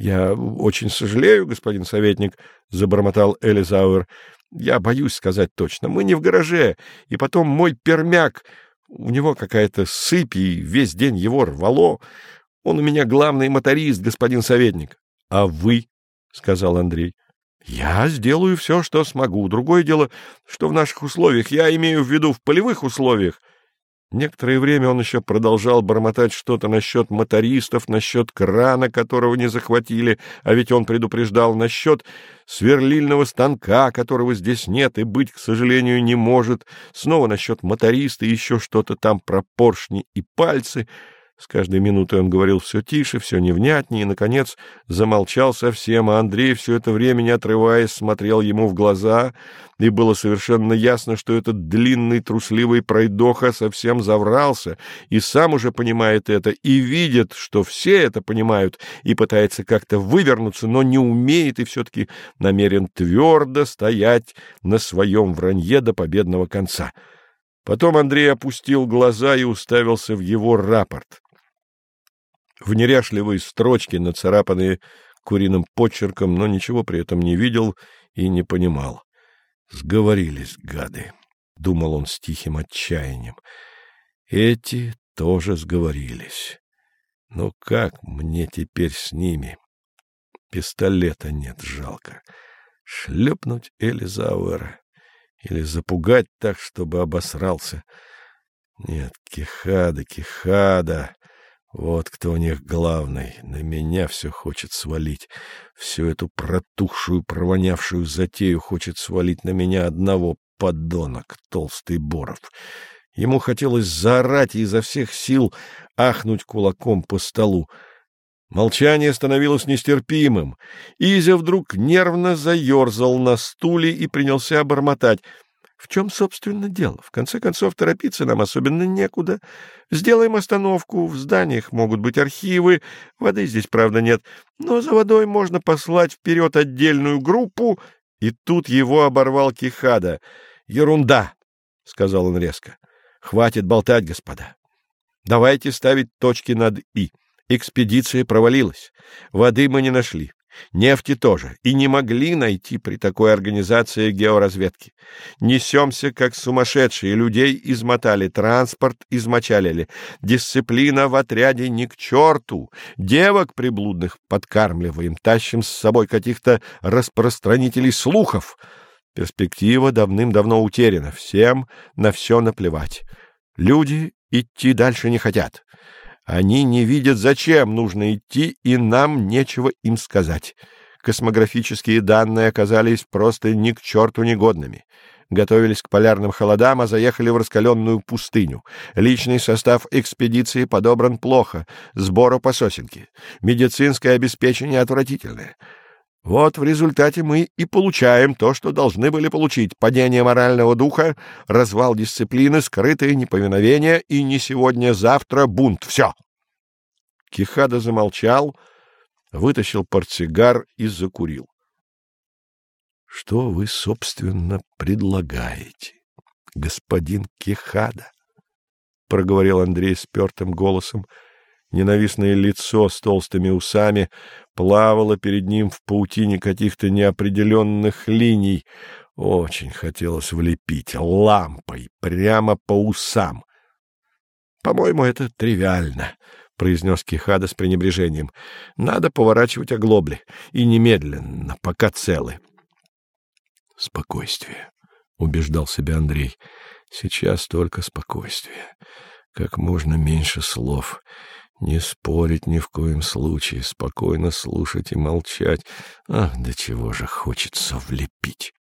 Я очень сожалею, господин советник, — забормотал Элизауэр. — Я боюсь сказать точно. Мы не в гараже, и потом мой пермяк... У него какая-то сыпь, и весь день его рвало. Он у меня главный моторист, господин советник. — А вы? — сказал Андрей. — Я сделаю все, что смогу. Другое дело, что в наших условиях, я имею в виду в полевых условиях, Некоторое время он еще продолжал бормотать что-то насчет мотористов, насчет крана, которого не захватили, а ведь он предупреждал, насчет сверлильного станка, которого здесь нет и быть, к сожалению, не может, снова насчет моториста, еще что-то там про поршни и пальцы — с каждой минутой он говорил все тише, все невнятнее, и, наконец, замолчал совсем, а Андрей все это время, не отрываясь, смотрел ему в глаза, и было совершенно ясно, что этот длинный трусливый пройдоха совсем заврался, и сам уже понимает это, и видит, что все это понимают, и пытается как-то вывернуться, но не умеет, и все-таки намерен твердо стоять на своем вранье до победного конца. Потом Андрей опустил глаза и уставился в его рапорт в неряшливые строчки, нацарапанные куриным почерком, но ничего при этом не видел и не понимал. «Сговорились, гады», — думал он с тихим отчаянием. «Эти тоже сговорились. Но как мне теперь с ними? Пистолета нет, жалко. Шлепнуть Элизауэра или запугать так, чтобы обосрался. Нет, Кихада, Кихада...» Вот кто у них главный. На меня все хочет свалить. Всю эту протухшую, провонявшую затею хочет свалить на меня одного подонок, толстый Боров. Ему хотелось заорать и изо всех сил ахнуть кулаком по столу. Молчание становилось нестерпимым. Изя вдруг нервно заерзал на стуле и принялся бормотать — в чем, собственно, дело? В конце концов, торопиться нам особенно некуда. Сделаем остановку, в зданиях могут быть архивы, воды здесь, правда, нет, но за водой можно послать вперед отдельную группу, и тут его оборвал Кихада. «Ерунда!» — сказал он резко. «Хватит болтать, господа. Давайте ставить точки над «и». Экспедиция провалилась. Воды мы не нашли. Нефти тоже. И не могли найти при такой организации георазведки. Несемся, как сумасшедшие. Людей измотали, транспорт измочалили. Дисциплина в отряде ни к черту. Девок приблудных подкармливаем. Тащим с собой каких-то распространителей слухов. Перспектива давным-давно утеряна. Всем на все наплевать. Люди идти дальше не хотят. Они не видят, зачем нужно идти, и нам нечего им сказать. Космографические данные оказались просто ни к черту негодными. Готовились к полярным холодам, а заехали в раскаленную пустыню. Личный состав экспедиции подобран плохо, сбору по сосенке. Медицинское обеспечение отвратительное. Вот в результате мы и получаем то, что должны были получить. Падение морального духа, развал дисциплины, скрытое неповиновение и не сегодня-завтра бунт. Все. Кихада замолчал, вытащил портсигар и закурил. — Что вы, собственно, предлагаете, господин Кихада? — проговорил Андрей спертым голосом. Ненавистное лицо с толстыми усами плавало перед ним в паутине каких-то неопределенных линий. Очень хотелось влепить лампой прямо по усам. — По-моему, это тривиально, — произнес Кихада с пренебрежением. — Надо поворачивать оглобли, и немедленно, пока целы. — Спокойствие, — убеждал себя Андрей. — Сейчас только спокойствие. Как можно меньше слов. Не спорить ни в коем случае, спокойно слушать и молчать. Ах, до чего же хочется влепить.